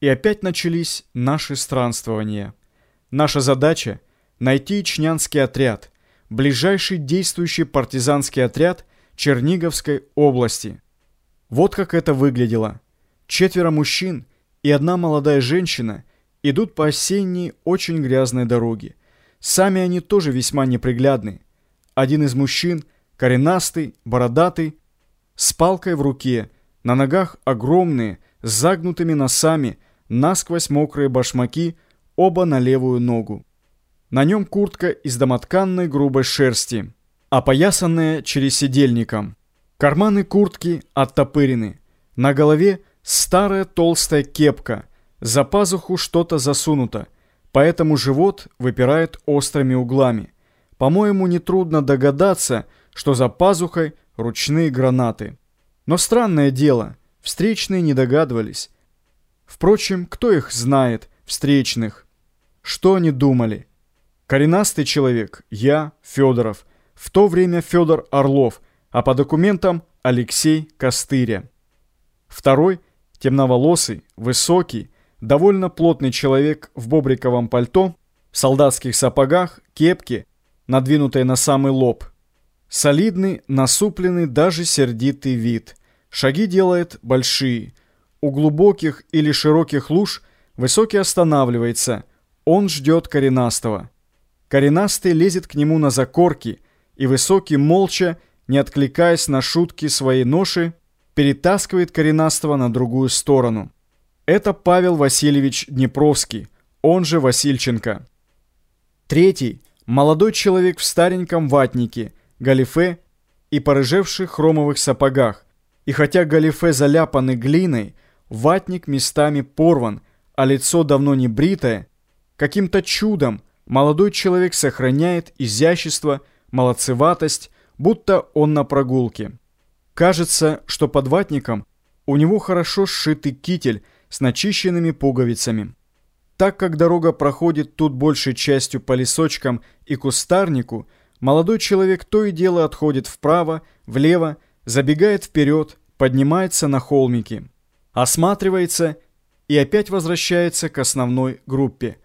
И опять начались наши странствования. Наша задача – найти Ичнянский отряд, ближайший действующий партизанский отряд Черниговской области. Вот как это выглядело. Четверо мужчин и одна молодая женщина идут по осенней очень грязной дороге. Сами они тоже весьма неприглядны. Один из мужчин, коренастый, бородатый, с палкой в руке, на ногах огромные, с загнутыми носами, насквозь мокрые башмаки, оба на левую ногу. На нем куртка из домотканной грубой шерсти, опоясанная через сидельником. Карманы куртки оттопырены. На голове старая толстая кепка, за пазуху что-то засунуто, поэтому живот выпирает острыми углами. По-моему, нетрудно догадаться, что за пазухой ручные гранаты. Но странное дело, встречные не догадывались. Впрочем, кто их знает, встречных? Что они думали? Коренастый человек, я, Федоров. В то время Федор Орлов, а по документам Алексей Костыря. Второй, темноволосый, высокий, довольно плотный человек в бобриковом пальто, в солдатских сапогах, кепке, надвинутой на самый лоб. Солидный, насупленный, даже сердитый вид. Шаги делает большие. У глубоких или широких луж высокий останавливается. Он ждет коренастого. Коренастый лезет к нему на закорки, и высокий молча, не откликаясь на шутки своей ноши, перетаскивает коренастого на другую сторону. Это Павел Васильевич Днепровский, он же Васильченко. Третий – молодой человек в стареньком ватнике, галифе и порыжевших хромовых сапогах. И хотя галифе заляпаны глиной, ватник местами порван, а лицо давно не бритое, каким-то чудом молодой человек сохраняет изящество, молодцеватость, будто он на прогулке. Кажется, что под ватником у него хорошо сшитый китель – с начищенными пуговицами. Так как дорога проходит тут большей частью по лесочкам и кустарнику, молодой человек то и дело отходит вправо, влево, забегает вперед, поднимается на холмики, осматривается и опять возвращается к основной группе.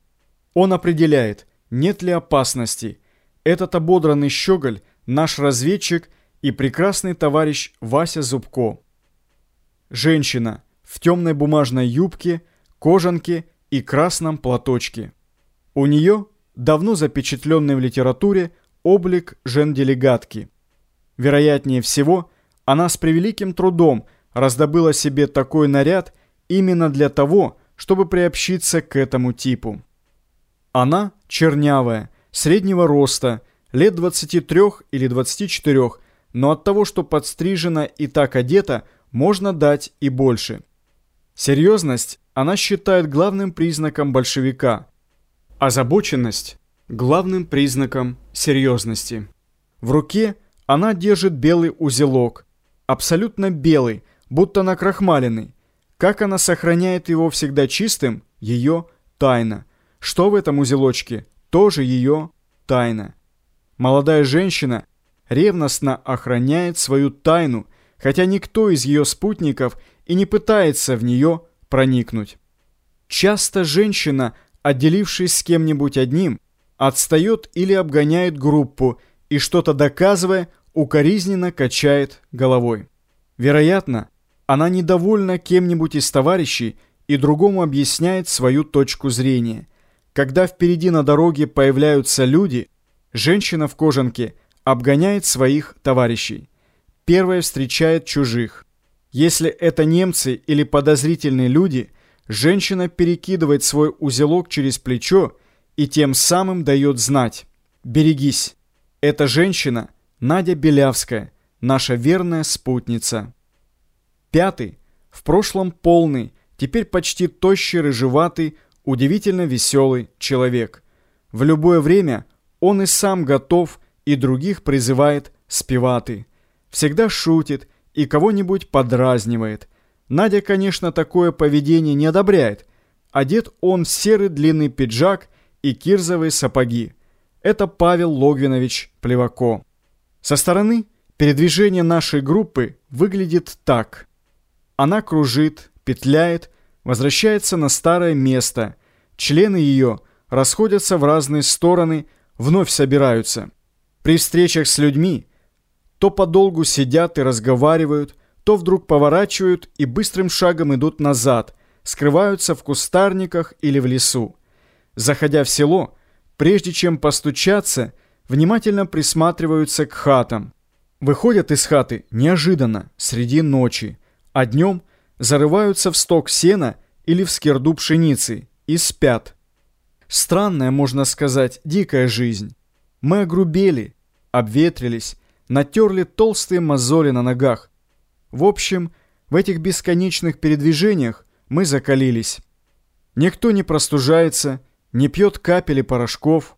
Он определяет, нет ли опасности. Этот ободранный щеголь – наш разведчик и прекрасный товарищ Вася Зубко. Женщина – в темной бумажной юбке, кожанке и красном платочке. У нее, давно запечатленный в литературе, облик жен-делегатки. Вероятнее всего, она с превеликим трудом раздобыла себе такой наряд именно для того, чтобы приобщиться к этому типу. Она чернявая, среднего роста, лет 23 или 24, но от того, что подстрижена и так одета, можно дать и больше. Серьезность она считает главным признаком большевика, озабоченность – главным признаком серьезности. В руке она держит белый узелок, абсолютно белый, будто накрахмаленный. Как она сохраняет его всегда чистым – ее тайна. Что в этом узелочке – тоже ее тайна. Молодая женщина ревностно охраняет свою тайну, хотя никто из ее спутников – и не пытается в нее проникнуть. Часто женщина, отделившись с кем-нибудь одним, отстает или обгоняет группу и, что-то доказывая, укоризненно качает головой. Вероятно, она недовольна кем-нибудь из товарищей и другому объясняет свою точку зрения. Когда впереди на дороге появляются люди, женщина в кожанке обгоняет своих товарищей. Первая встречает чужих. Если это немцы или подозрительные люди, женщина перекидывает свой узелок через плечо и тем самым дает знать «Берегись». Эта женщина Надя Белявская, наша верная спутница. Пятый, в прошлом полный, теперь почти тощий, рыжеватый, удивительно веселый человек. В любое время он и сам готов, и других призывает спеваты. Всегда шутит, и кого-нибудь подразнивает. Надя, конечно, такое поведение не одобряет. Одет он в серый длинный пиджак и кирзовые сапоги. Это Павел Логвинович Плевако. Со стороны передвижение нашей группы выглядит так. Она кружит, петляет, возвращается на старое место. Члены ее расходятся в разные стороны, вновь собираются. При встречах с людьми то подолгу сидят и разговаривают, то вдруг поворачивают и быстрым шагом идут назад, скрываются в кустарниках или в лесу. Заходя в село, прежде чем постучаться, внимательно присматриваются к хатам. Выходят из хаты неожиданно, среди ночи, а днем зарываются в сток сена или в скирду пшеницы и спят. Странная, можно сказать, дикая жизнь. Мы огрубели, обветрились, натерли толстые мозоли на ногах. В общем, в этих бесконечных передвижениях мы закалились. Никто не простужается, не пьет капели порошков,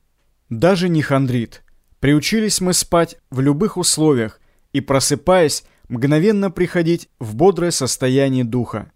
даже не хандрит. Приучились мы спать в любых условиях и, просыпаясь, мгновенно приходить в бодрое состояние духа.